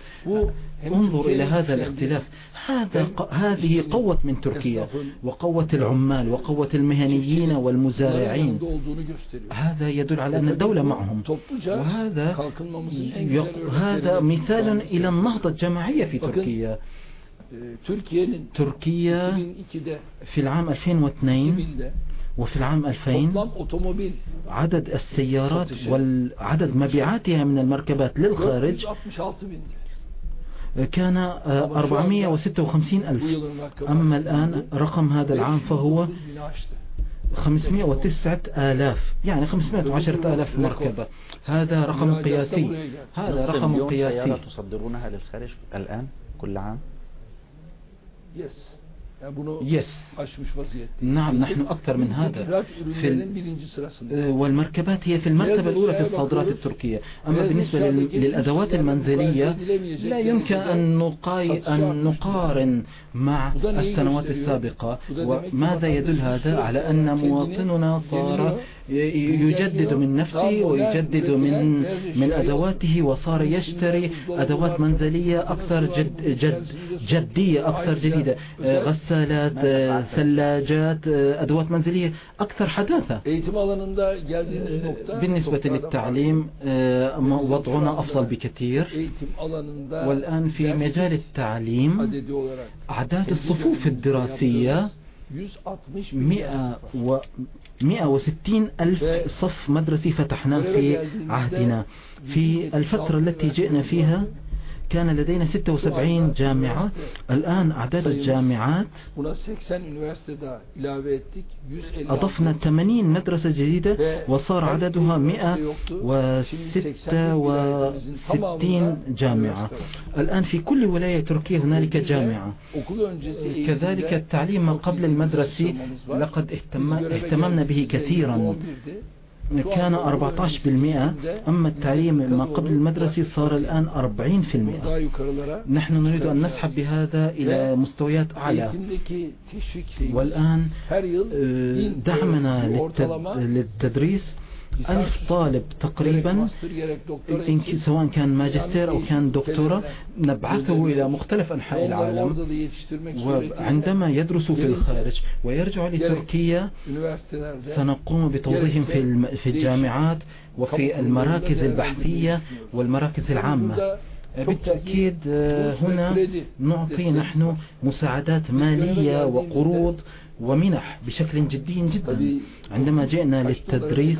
انظر إلى هذا الاختلاف. هذا هذه قوة من تركيا وقوة العمال وقوة المهنيين والمزارعين. هذا يدل على أن الدولة معهم. وهذا هذا مثال. إلى النهضة الجماعية في Bakın, تركيا. تركيا 2002'de في العام 2002 2000'de وفي العام 2000 toplam otomobil عدد السيارات وعدد مبيعاتها من المركبات للخارج 466 bindi. كان آه، 456 Bu ألف. أما الآن رقم هذا العام فهو 509 bini aştı. 509 آلاف. يعني 510 آلاف مركبة. هذا رقم قياسي. هذا رقم قياسي. تصدرونها للخارج الآن كل عام؟ Yes. يس aşmış vaziyette. نعم نحن أكثر من هذا. في ال-. آه، والمركبات هي في المرتبة الأولى في الصادرات التركية. أما بالنسبة لل- للأدوات المنزلية لا يمكن أن نقاي أن نقارن مع السنوات السابقة. وماذا يدل هذا على أن مواطننا صار يجدد من نفسه ويجدد من من أدواته وصار يشتري أدوات منزلية أكثر جد جد جدية أكثر جديدة. غسالات ثلاجات أدوات منزلية أكثر حداثة. بالنسبة للتعليم وضعنا أفضل بكثير. والآن في مجال التعليم أعداد الصفوف الدراسية 160 ألف صف مدرسي فتحناه في عهدنا. في الفترة التي جئنا فيها كان لدينا 76 جامعة. الآن أعداد الجامعات أضفنا 80 مدرسة جديدة وصار عددها 166 جامعة. الآن في كل ولاية تركيا هنالك جامعة. كذلك التعليم قبل المدرسي لقد اهتممنا به كثيرا. كان 14% أما التعليم ما قبل المدرسة صار الآن 40% نحن نريد أن نسحب بهذا إلى مستويات أعلى. والآن دعمنا للتدريس ألف طالب تقريبا سواء كان ماجستير أو كان دكتورة نبعثه إلى مختلف أنحاء العالم وعندما يدرس في الخارج ويرجع لتركيا سنقوم بتوظيفهم في الجامعات وفي المراكز البحثية والمراكز العامة. بالتأكيد هنا نعطي نحن مساعدات مالية وقروض ومنح بشكل جدي جدا. عندما جئنا للتدريس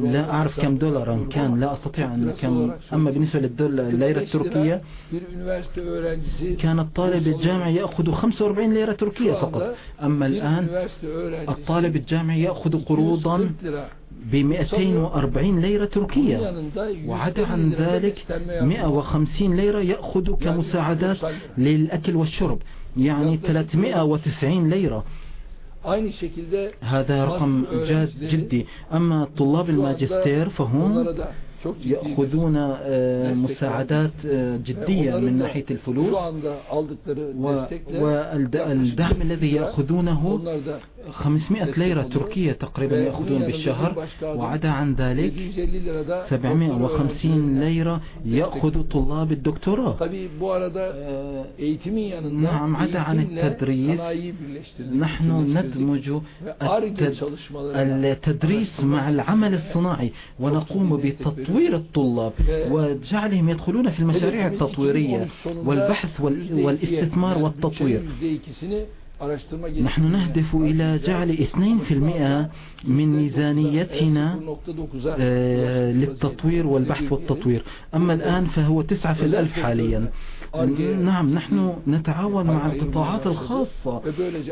لا أعرف كم دولارا كان لا أستطيع أن كم. أما بالنسبة للليرة التركية كان الطالب الجامعي يأخذ 45 ليرة تركية فقط. أما الآن الطالب الجامعي يأخذ قروضا ب 240 ليرة تركية. وعدا عن ذلك 150 ليرة يأخذ كمساعدات للأكل والشرب يعني 390 ليرة. هذا رقم جاد جدي. أما طلاب الماجستير فهم يأخذون مساعدات جدية من ناحية الفلوس والدعم الذي يأخذونه 500 ليرة تركية تقريبا يأخذون بالشهر وعدا عن ذلك 750 ليرة يأخذ طلاب الدكتوراه. نعم عدا عن التدريس. نحن ندمج التدريس. مع العمل الصناعي ونقوم بتطوير الطلاب وجعلهم يدخلون في المشاريع التطويرية والبحث والاستثمار والتطوير. نحن نهدف إلى جعل 2% من ميزانيتنا للتطوير والبحث والتطوير. أما الآن فهو 9 في الألف حاليا. نعم نحن نتعاون مع القطاعات الخاصة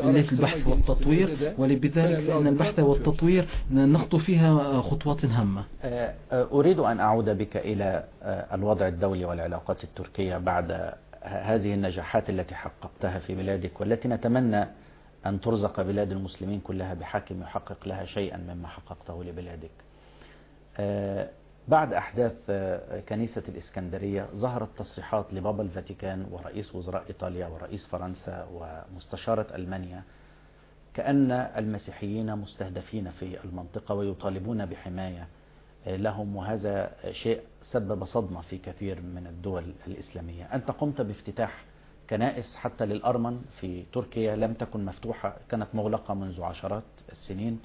للبحث والتطوير ولبذلك فإن البحث والتطوير نخطو فيها خطوات هامة. أريد أن أعود بك إلى الوضع الدولي والعلاقات التركية بعد هذه النجاحات التي حققتها في بلادك والتي نتمنى أن ترزق بلاد المسلمين كلها بحاكم يحقق لها شيئا مما حققته لبلادك. بعد أحداث كنيسة الإسكندرية ظهرت تصريحات لبابا الفاتيكان ورئيس وزراء إيطاليا ورئيس فرنسا ومستشارة ألمانيا كأن المسيحيين مستهدفين في المنطقة ويطالبون بحماية لهم وهذا شيء سبب صدمة في كثير من الدول الإسلامية. أنت قمت بافتتاح كنائس حتى للأرمن في تركيا لم تكن مفتوحة كانت مغلقة منذ عشرات السنين.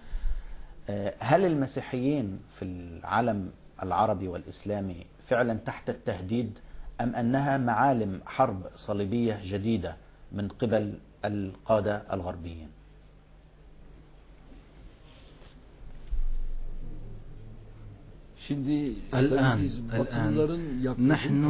هل المسيحيين في العالم العربي والإسلامي فعلا تحت التهديد أم أنها معالم حرب صليبية جديدة من قبل القادة الغربيين؟ الآن الآن. نحن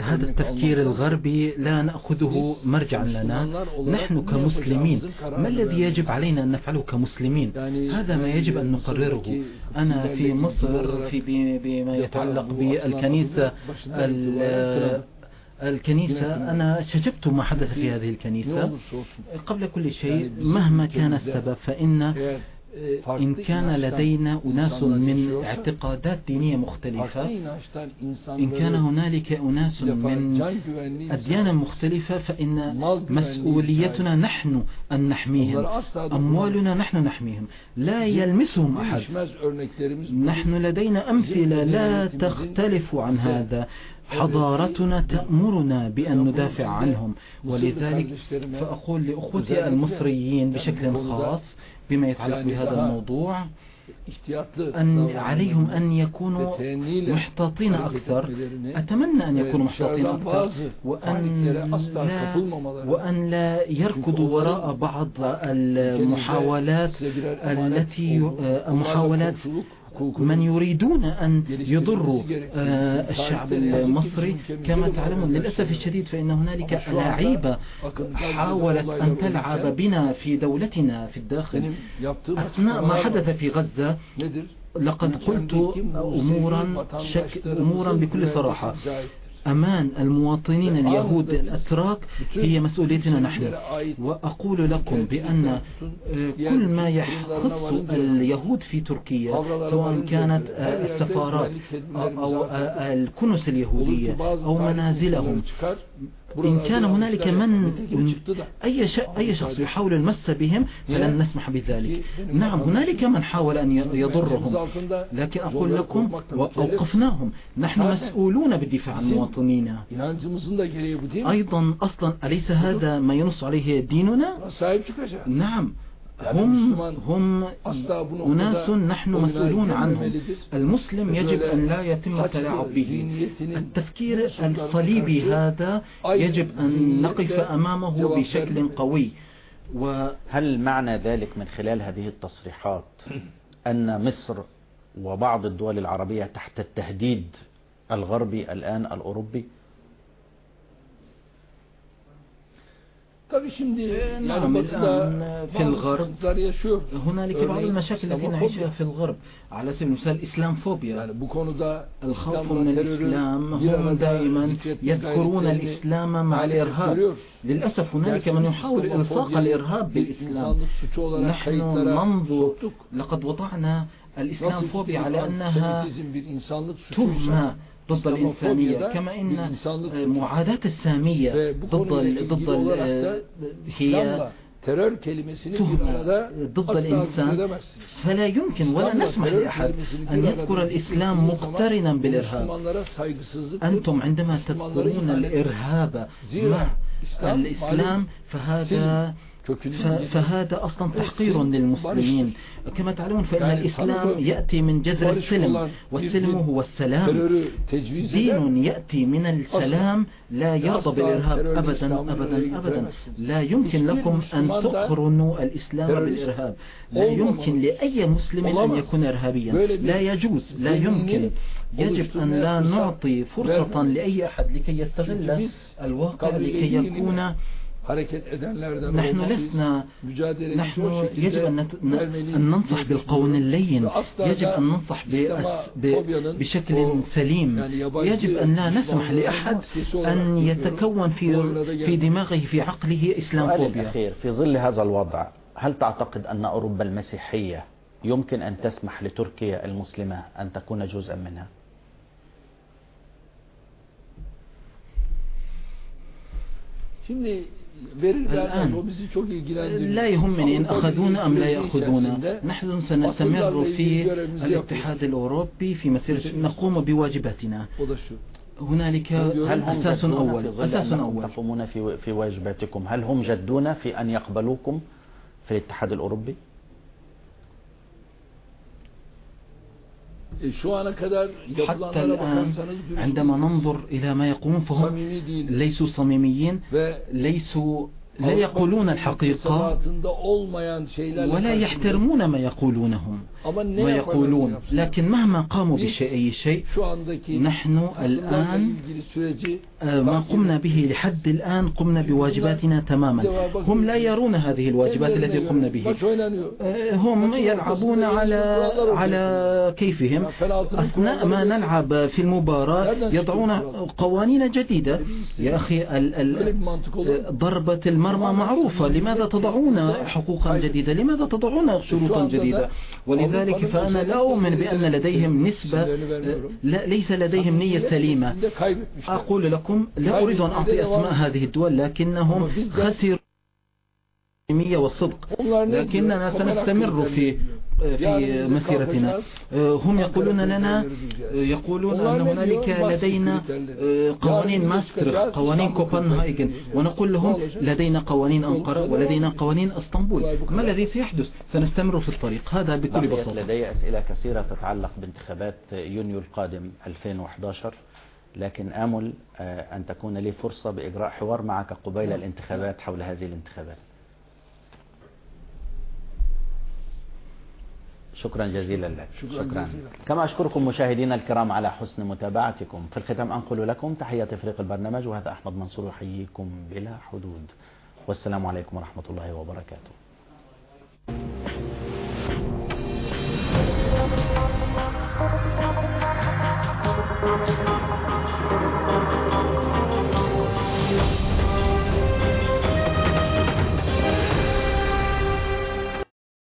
هذا التفكير الغربي لا نأخذه مرجعا لنا. نحن كمسلمين. ما الذي يجب علينا أن نفعله كمسلمين؟ هذا ما يجب أن نقرره. أنا في مصر في بما يتعلق بالكنيسة. الكنيسة. أنا شجبت ما حدث في هذه الكنيسة. قبل كل شيء مهما كان السبب فإن إن كان لدينا أناس من اعتقادات دينية مختلفة. إن كان هنالك أناس من أديان مختلفة فإن مسؤوليتنا نحن أن نحميهم. أموالنا نحن نحميهم. لا يلمسهم أحد. نحن لدينا أمثلة لا تختلف عن هذا. حضارتنا تأمرنا بأن ندافع عنهم. ولذلك فأقول لأخوتي المصريين بشكل خاص بما يتعلق بهذا الموضوع أن عليهم أن يكونوا محتاطين أكثر. أتمنى أن يكونوا محتاطين أكثر. وأن لا, وأن لا يركضوا وراء بعض المحاولات التي محاولات من يريدون أن يضروا آه، الشعب المصري كما تعلمون. للأسف الشديد فإن هنالك لعيبة حاولت أن تلعب بنا في دولتنا في الداخل. أثناء ما حدث في غزة لقد قلت أمورا, شك أمورا بكل صراحة. أمان المواطنين اليهود الأتراك هي مسؤوليتنا نحن. وأقول لكم بأن آه، كل ما يخص اليهود في تركيا سواء كانت آه، السفارات أو آه، الكنس اليهودية أو منازلهم. إن كان هنالك من أي أي شخص يحاول المس بهم فلن نسمح بذلك. نعم هنالك من حاول أن يضرهم. لكن أقول لكم وأوقفناهم. نحن مسؤولون بالدفاع عن مواطنينا أيضا أصلا أليس هذا ما ينص عليه ديننا؟ نعم. هم هم أناس نحن مسؤولون عنهم. المسلم يجب أن لا يتم التلاعب به التفكير الصليبي هذا يجب أن نقف أمامه بشكل قوي. وهل معنى ذلك من خلال هذه التصريحات أن مصر وبعض الدول العربية تحت التهديد الغربي الآن الأوروبي؟ Tabii şimdi نعم الآن في الغرب هنالك بعض المشاكل التي نعيشها في الغرب. على سبيل المثال الإسلام فوبيا الخوف من الإسلام هم دائما يذكرون الإسلام مع الإرهاب. للأسف هنالك من يحاول إلصاق الإرهاب بالإسلام. نحن ننظر لقد وضعنا الإسلام فوبيا على أنها تهمة ضد الإنسانية كما إن معاداة السامية ضد ضد هي terör kelimesini ضد الإنسان. فلا يمكن ولا نسمح لأحد أن يذكر الإسلام مقترنا بالإرهاب. أنتم عندما تذكرون الإرهاب مع الإسلام فهذا فهذا أصلا تحقير للمسلمين. كما تعلمون فإن الإسلام يأتي من جذر السلم. والسلم هو السلام. دين يأتي من السلام لا يرضى بالإرهاب أبدا أبدا أبدا. لا يمكن لكم أن تقرنوا الإسلام بالإرهاب لا يمكن لأي مسلم أن يكون إرهابيا. لا يجوز لا يمكن. يجب أن لا نعطي فرصة لأي أحد لكي يستغل الواقع لكي يكون hareket edenlerden نحن لسنا نحن يجب أن ننصح بالقول اللين. يجب أن ننصح بشكل سليم. يجب أن لا نسمح لأحد أن يتكون في في دماغه في عقله إسلام فوبيا. في ظل هذا الوضع هل تعتقد أن أوروبا المسيحية يمكن أن تسمح لتركيا المسلمة أن تكون جزءا منها؟ Şimdi الآن. لا يهمني إن أخذونا أم لا يأخذونا. نحن سنستمر في الاتحاد الأوروبي في مسيرة نقوم بواجباتنا. هنالك هل أساس أول؟ أساس أول. تقومون في في واجباتكم. هل هم جدون في أن يقبلوكم في الاتحاد الأوروبي؟ حتى الآن عندما ننظر إلى ما يقومون فهم ليسوا صميميين ليسوا لا يقولون الحقيقة ولا يحترمون ما يقولونهم ويقولون. لكن مهما قاموا بشيء أي شيء نحن الآن آه، ما قمنا به لحد الآن قمنا بواجباتنا تماما. هم لا يرون هذه الواجبات التي قمنا به. آه، هم يلعبون على على كيفهم. أثناء ما نلعب في المباراة يضعون قوانين جديدة. يا أخي ضربة المرأة المرمى معروفة. لماذا تضعون حقوقا جديدة؟ لماذا تضعون شروطا جديدة؟ ولذلك فأنا لا أؤمن بأن لديهم نسبة لا ليس لديهم نية سليمة. أقول لكم لا أريد أن أعطي أسماء هذه الدول لكنهم خسروا والصدق. لكننا سنستمر في في مسيرتنا. هم يقولون لنا يقولون أن هنالك لدينا قوانين ماستر قوانين كوبنهايجن. ونقول لهم لدينا قوانين أنقرة ولدينا قوانين إسطنبول. ما الذي سيحدث؟ سنستمر في الطريق. هذا بكل بساطة. لدي أسئلة كثيرة تتعلق بانتخابات يونيو القادم 2011 لكن آمل أن تكون لي فرصة بإجراء حوار معك قبيل الانتخابات حول هذه الانتخابات. شكرا جزيلا لك شكرا, شكرا. جزيلا. كما أشكركم مشاهدينا الكرام على حسن متابعتكم في الختام أنقل لكم تحية فريق البرنامج وهذا أحمد منصور يحييكم بلا حدود والسلام عليكم ورحمة الله وبركاته